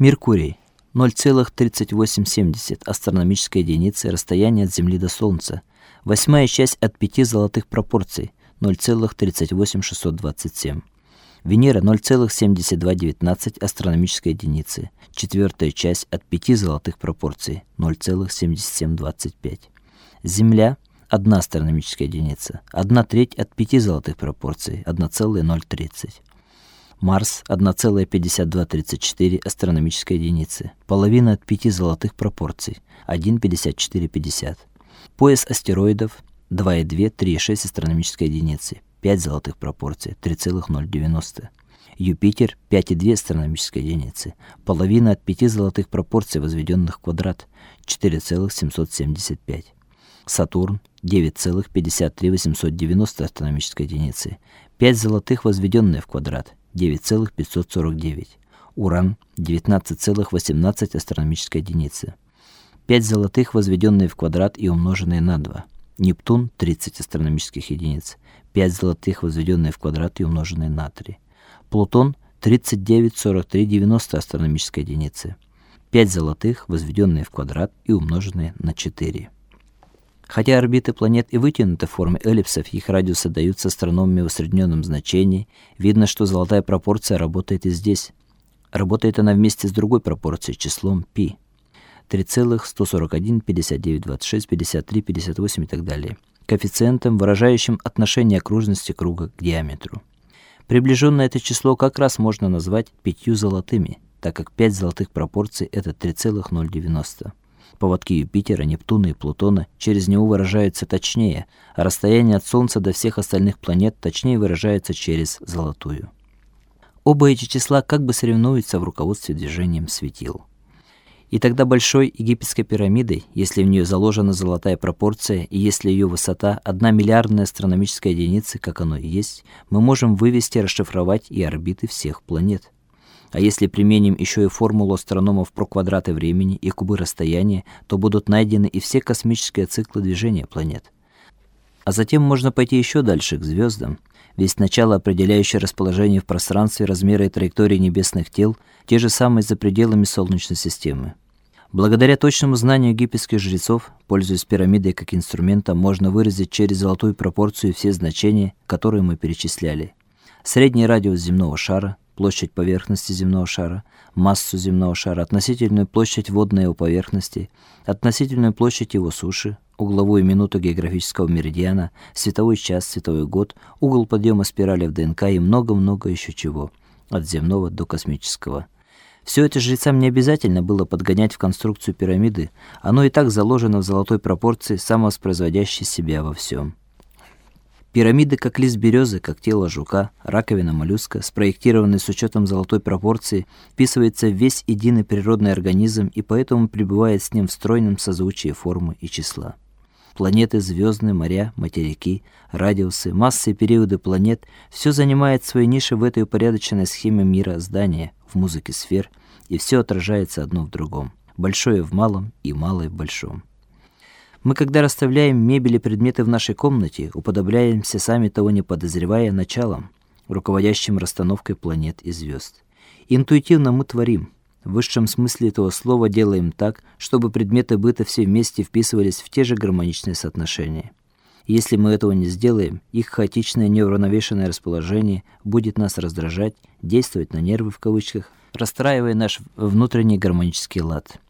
Меркурий 0,3870 астрономической единицы расстояние от Земли до Солнца. Восьмая часть от пяти золотых пропорций 0,38627. Венера 0,7219 астрономической единицы. Четвертая часть от пяти золотых пропорций 0,7725. Земля одна астрономическая единица. Одна треть от пяти золотых пропорций 1,030. Марс 1,5234 астрономической единицы. Половина от пяти золотых пропорций 1,5450. Пояс астероидов 2,2-3,6 астрономической единицы. 5 золотых пропорций 3,090. Юпитер 5,2 астрономической единицы. Половина от 5 золотых пропорций, возведенных в квадрат 4,775. Сатурн 9,53890 астрономической единицы. 5 золотых, возведенные в квадрат 9,549. Уран 19,18 астрономической единицы. 5 золотых, возведенные в квадрат и умноженные на 2. Нептун 30 астрономических единиц. 5 золотых, возведенные в квадрат и умноженные на 3. Плутон 39,43,90 астрономической единицы. 5 золотых, возведенные в квадрат и умноженные на 4. Хотя орбиты планет и вытянуты в форме эллипсов, их радиусы даются астрономами в усредненном значении, видно, что золотая пропорция работает и здесь. Работает она вместе с другой пропорцией, числом π. 3,141, 59, 26, 53, 58 и так далее. Коэффициентом, выражающим отношение окружности круга к диаметру. Приближенное это число как раз можно назвать пятью золотыми, так как 5 золотых пропорций это 3,090. Поводки Юпитера, Нептуна и Плутона через него выражаются точнее, а расстояние от Солнца до всех остальных планет точнее выражается через золотую. Оба эти числа как бы соревнуются в руководстве движением светил. И тогда большой египетской пирамидой, если в нее заложена золотая пропорция и если ее высота одна миллиардная астрономическая единица, как оно и есть, мы можем вывести расшифровать и орбиты всех планет. А если применим еще и формулу астрономов про квадраты времени и кубы расстояния, то будут найдены и все космические циклы движения планет. А затем можно пойти еще дальше к звездам, ведь начало, определяющее расположение в пространстве, размеры и траектории небесных тел, те же самые за пределами Солнечной системы. Благодаря точному знанию египетских жрецов, пользуясь пирамидой как инструментом, можно выразить через золотую пропорцию все значения, которые мы перечисляли. Средний радиус земного шара, площадь поверхности земного шара, массу земного шара, относительную площадь водной его поверхности, относительную площадь его суши, угловую минуту географического меридиана, световой час, световой год, угол подъема спирали в ДНК и много-много еще чего, от земного до космического. Все это жрецам не обязательно было подгонять в конструкцию пирамиды, оно и так заложено в золотой пропорции, самовоспроизводящей себя во всем. Пирамиды, как лист березы, как тело жука, раковина моллюска, спроектированные с учетом золотой пропорции, вписывается в весь единый природный организм и поэтому пребывает с ним в стройном созвучии формы и числа. Планеты, звездные, моря, материки, радиусы, массы и периоды планет все занимает свои ниши в этой упорядоченной схеме мира здания, в музыке сфер, и все отражается одно в другом. Большое в малом и малое в большом. Мы, когда расставляем мебель и предметы в нашей комнате, уподобляемся сами того не подозревая началом, руководящим расстановкой планет и звезд. Интуитивно мы творим. В высшем смысле этого слова делаем так, чтобы предметы быта все вместе вписывались в те же гармоничные соотношения. Если мы этого не сделаем, их хаотичное неуравновешенное расположение будет нас раздражать, действовать на нервы в кавычках, расстраивая наш внутренний гармонический лад.